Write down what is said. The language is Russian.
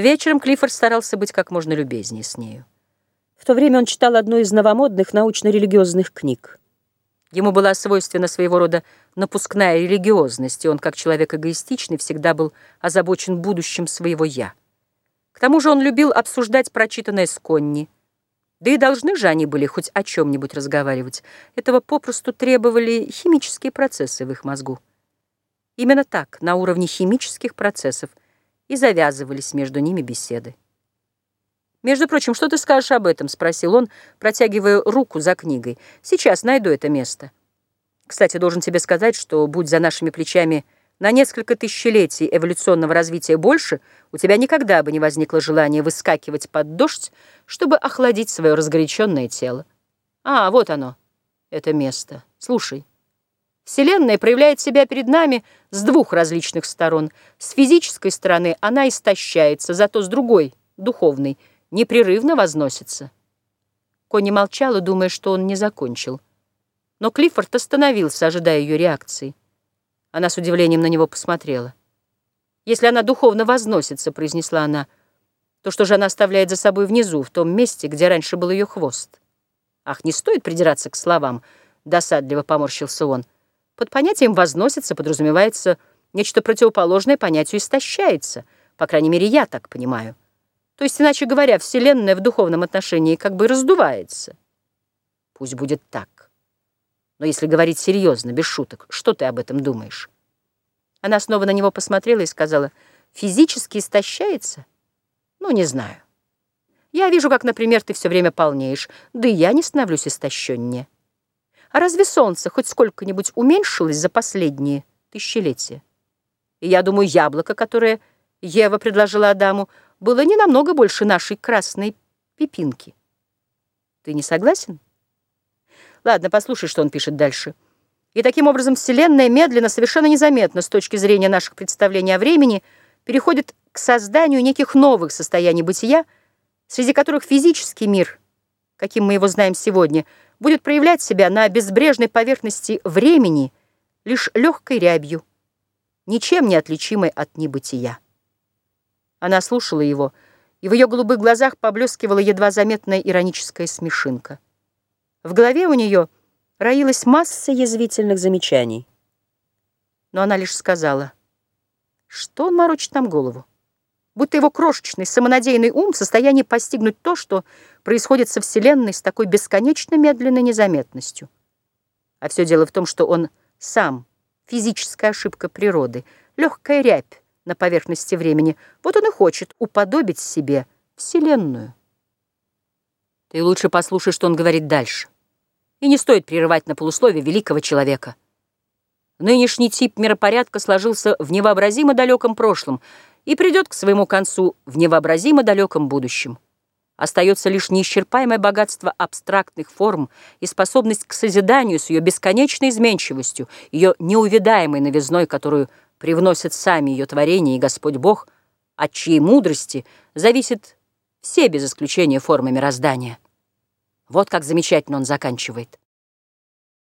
Вечером Клиффорд старался быть как можно любезнее с нею. В то время он читал одну из новомодных научно-религиозных книг. Ему была свойственна своего рода напускная религиозность, и он, как человек эгоистичный, всегда был озабочен будущим своего «я». К тому же он любил обсуждать прочитанное с Конни. Да и должны же они были хоть о чем-нибудь разговаривать. Этого попросту требовали химические процессы в их мозгу. Именно так, на уровне химических процессов, и завязывались между ними беседы. «Между прочим, что ты скажешь об этом?» — спросил он, протягивая руку за книгой. «Сейчас найду это место. Кстати, должен тебе сказать, что, будь за нашими плечами на несколько тысячелетий эволюционного развития больше, у тебя никогда бы не возникло желания выскакивать под дождь, чтобы охладить свое разгоряченное тело. А, вот оно, это место. Слушай». Вселенная проявляет себя перед нами с двух различных сторон. С физической стороны она истощается, зато с другой, духовной, непрерывно возносится. Конни молчала, думая, что он не закончил. Но Клиффорд остановился, ожидая ее реакции. Она с удивлением на него посмотрела. «Если она духовно возносится», — произнесла она, «то что же она оставляет за собой внизу, в том месте, где раньше был ее хвост?» «Ах, не стоит придираться к словам», — досадливо поморщился он. Под понятием «возносится» подразумевается нечто противоположное понятию «истощается». По крайней мере, я так понимаю. То есть, иначе говоря, Вселенная в духовном отношении как бы раздувается. Пусть будет так. Но если говорить серьезно, без шуток, что ты об этом думаешь? Она снова на него посмотрела и сказала, физически истощается? Ну, не знаю. Я вижу, как, например, ты все время полнеешь, да и я не становлюсь истощеннее. А разве солнце хоть сколько-нибудь уменьшилось за последние тысячелетия? И я думаю, яблоко, которое Ева предложила Адаму, было не намного больше нашей красной пепинки. Ты не согласен? Ладно, послушай, что он пишет дальше. И таким образом Вселенная медленно, совершенно незаметно с точки зрения наших представлений о времени переходит к созданию неких новых состояний бытия, среди которых физический мир, каким мы его знаем сегодня – будет проявлять себя на безбрежной поверхности времени лишь легкой рябью, ничем не отличимой от небытия. Она слушала его, и в ее голубых глазах поблескивала едва заметная ироническая смешинка. В голове у нее роилась масса язвительных замечаний. Но она лишь сказала, что он морочит нам голову будто его крошечный, самонадеянный ум в состоянии постигнуть то, что происходит со Вселенной с такой бесконечно медленной незаметностью. А все дело в том, что он сам, физическая ошибка природы, легкая рябь на поверхности времени, вот он и хочет уподобить себе Вселенную. Ты лучше послушай, что он говорит дальше. И не стоит прерывать на полусловие великого человека. Нынешний тип миропорядка сложился в невообразимо далеком прошлом — и придет к своему концу в невообразимо далеком будущем. Остается лишь неисчерпаемое богатство абстрактных форм и способность к созиданию с ее бесконечной изменчивостью, ее неувидаемой новизной, которую привносят сами ее творения и Господь Бог, от чьей мудрости зависит все без исключения формы мироздания. Вот как замечательно он заканчивает.